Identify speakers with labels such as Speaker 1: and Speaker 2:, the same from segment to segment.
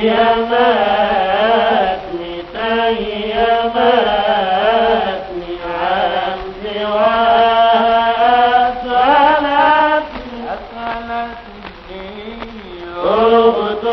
Speaker 1: خيمتني خيمتني عن سواها أسألتني
Speaker 2: أسألتني
Speaker 1: أخت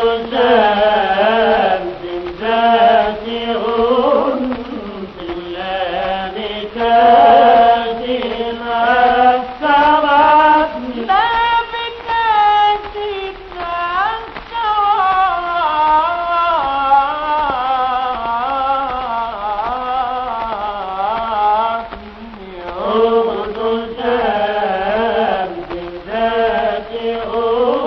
Speaker 1: Oh,